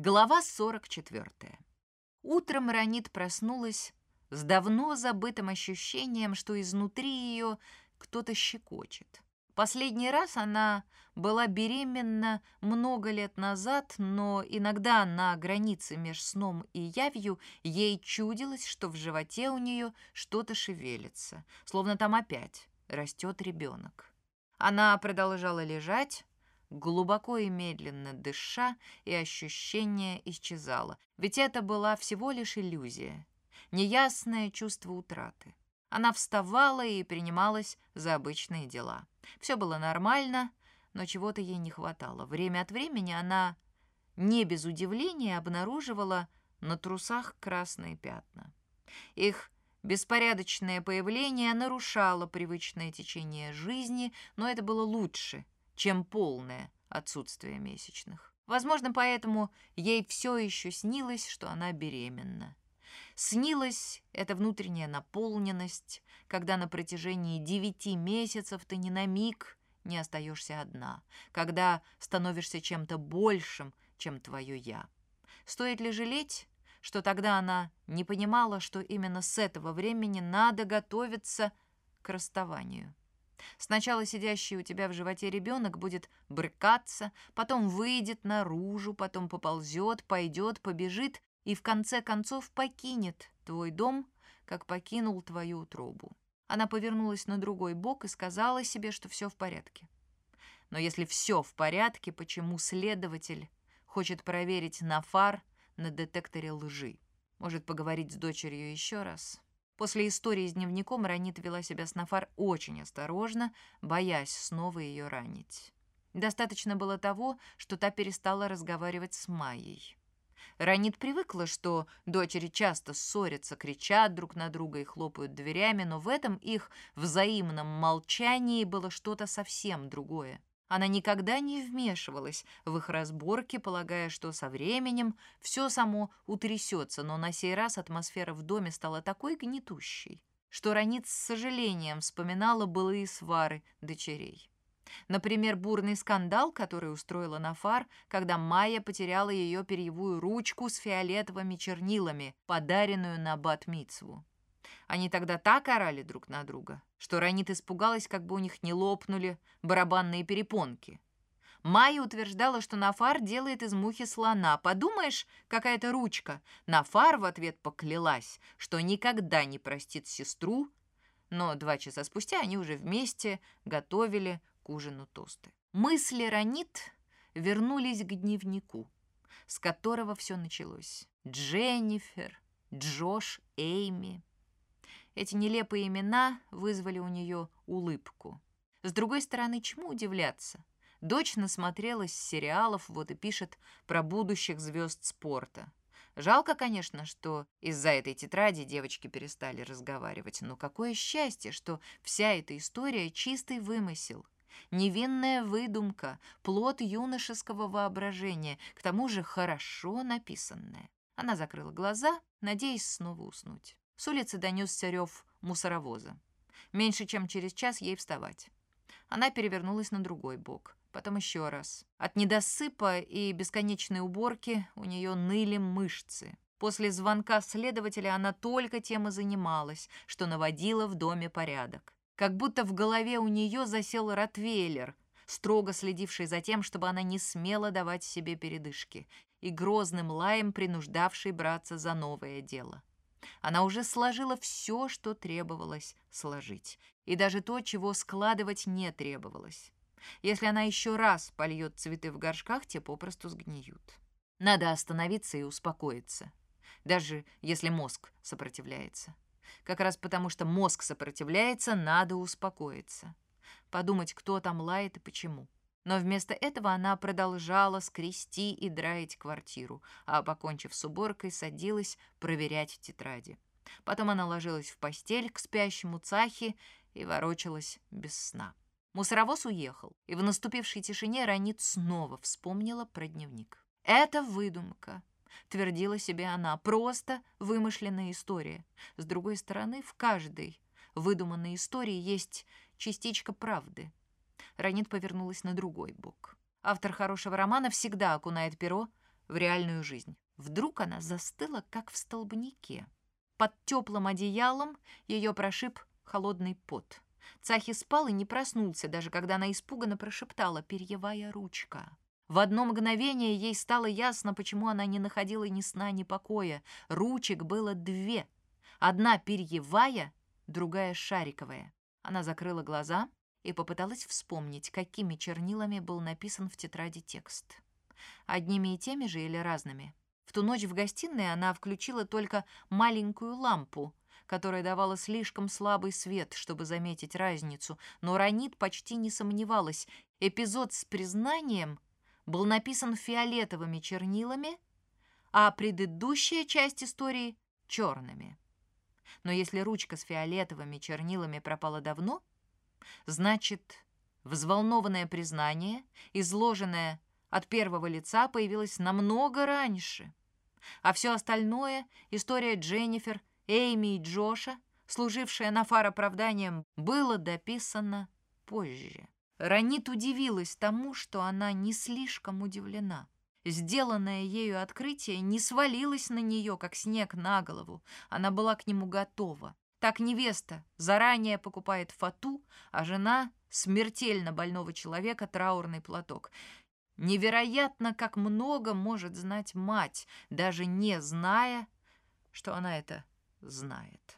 Глава 44. Утром Ранит проснулась с давно забытым ощущением, что изнутри ее кто-то щекочет. Последний раз она была беременна много лет назад, но иногда на границе между сном и явью ей чудилось, что в животе у нее что-то шевелится, словно там опять растет ребенок. Она продолжала лежать, глубоко и медленно дыша, и ощущение исчезало, ведь это была всего лишь иллюзия, неясное чувство утраты. Она вставала и принималась за обычные дела. Все было нормально, но чего-то ей не хватало. Время от времени она не без удивления обнаруживала на трусах красные пятна. Их беспорядочное появление нарушало привычное течение жизни, но это было лучше — чем полное отсутствие месячных. Возможно, поэтому ей все еще снилось, что она беременна. Снилась эта внутренняя наполненность, когда на протяжении девяти месяцев ты ни на миг не остаешься одна, когда становишься чем-то большим, чем твое «я». Стоит ли жалеть, что тогда она не понимала, что именно с этого времени надо готовиться к расставанию? Сначала сидящий у тебя в животе ребенок будет брыкаться, потом выйдет наружу, потом поползет, пойдет, побежит и в конце концов покинет твой дом, как покинул твою утробу. Она повернулась на другой бок и сказала себе, что все в порядке. Но если все в порядке, почему следователь хочет проверить на фар на детекторе лжи? Может поговорить с дочерью еще раз? После истории с дневником Ранит вела себя с Нафар очень осторожно, боясь снова ее ранить. Достаточно было того, что та перестала разговаривать с Майей. Ранит привыкла, что дочери часто ссорятся, кричат друг на друга и хлопают дверями, но в этом их взаимном молчании было что-то совсем другое. Она никогда не вмешивалась в их разборки, полагая, что со временем все само утрясется, но на сей раз атмосфера в доме стала такой гнетущей, что Ранит с сожалением вспоминала былые свары дочерей. Например, бурный скандал, который устроила Нафар, когда Майя потеряла ее перьевую ручку с фиолетовыми чернилами, подаренную на бат-мицву. Они тогда так орали друг на друга, что Ранит испугалась, как бы у них не лопнули барабанные перепонки. Майя утверждала, что Нафар делает из мухи слона. Подумаешь, какая-то ручка. Нафар в ответ поклялась, что никогда не простит сестру, но два часа спустя они уже вместе готовили к ужину тосты. Мысли Ранит вернулись к дневнику, с которого все началось. Дженнифер, Джош, Эйми. Эти нелепые имена вызвали у нее улыбку. С другой стороны, чему удивляться? Дочь насмотрелась сериалов, вот и пишет про будущих звезд спорта. Жалко, конечно, что из-за этой тетради девочки перестали разговаривать, но какое счастье, что вся эта история — чистый вымысел. Невинная выдумка, плод юношеского воображения, к тому же хорошо написанная. Она закрыла глаза, надеясь снова уснуть. С улицы донесся рев мусоровоза. Меньше чем через час ей вставать. Она перевернулась на другой бок. Потом еще раз. От недосыпа и бесконечной уборки у нее ныли мышцы. После звонка следователя она только тем и занималась, что наводила в доме порядок. Как будто в голове у нее засел ротвейлер, строго следивший за тем, чтобы она не смела давать себе передышки, и грозным лаем принуждавший браться за новое дело. Она уже сложила все, что требовалось сложить, и даже то, чего складывать не требовалось. Если она еще раз польет цветы в горшках, те попросту сгниют. Надо остановиться и успокоиться, даже если мозг сопротивляется. Как раз потому, что мозг сопротивляется, надо успокоиться. Подумать, кто там лает и почему. Но вместо этого она продолжала скрести и драить квартиру, а, покончив с уборкой, садилась проверять тетради. Потом она ложилась в постель к спящему Цахи и ворочалась без сна. Мусоровоз уехал, и в наступившей тишине Ранит снова вспомнила про дневник. «Это выдумка», — твердила себе она, — «просто вымышленная история». С другой стороны, в каждой выдуманной истории есть частичка правды — Ранит повернулась на другой бок. Автор хорошего романа всегда окунает перо в реальную жизнь. Вдруг она застыла, как в столбнике. Под теплым одеялом ее прошиб холодный пот. Цахи спал и не проснулся, даже когда она испуганно прошептала «перьевая ручка». В одно мгновение ей стало ясно, почему она не находила ни сна, ни покоя. Ручек было две. Одна перьевая, другая шариковая. Она закрыла глаза и попыталась вспомнить, какими чернилами был написан в тетради текст. Одними и теми же или разными? В ту ночь в гостиной она включила только маленькую лампу, которая давала слишком слабый свет, чтобы заметить разницу, но Ранит почти не сомневалась. Эпизод с признанием был написан фиолетовыми чернилами, а предыдущая часть истории — черными. Но если ручка с фиолетовыми чернилами пропала давно, значит, взволнованное признание, изложенное от первого лица, появилось намного раньше. А все остальное — история Дженнифер, Эйми и Джоша, служившая на фар оправданием, было дописано позже. Ранит удивилась тому, что она не слишком удивлена. Сделанное ею открытие не свалилось на нее, как снег на голову. Она была к нему готова. Так невеста заранее покупает фату, а жена смертельно больного человека траурный платок. Невероятно, как много может знать мать, даже не зная, что она это знает.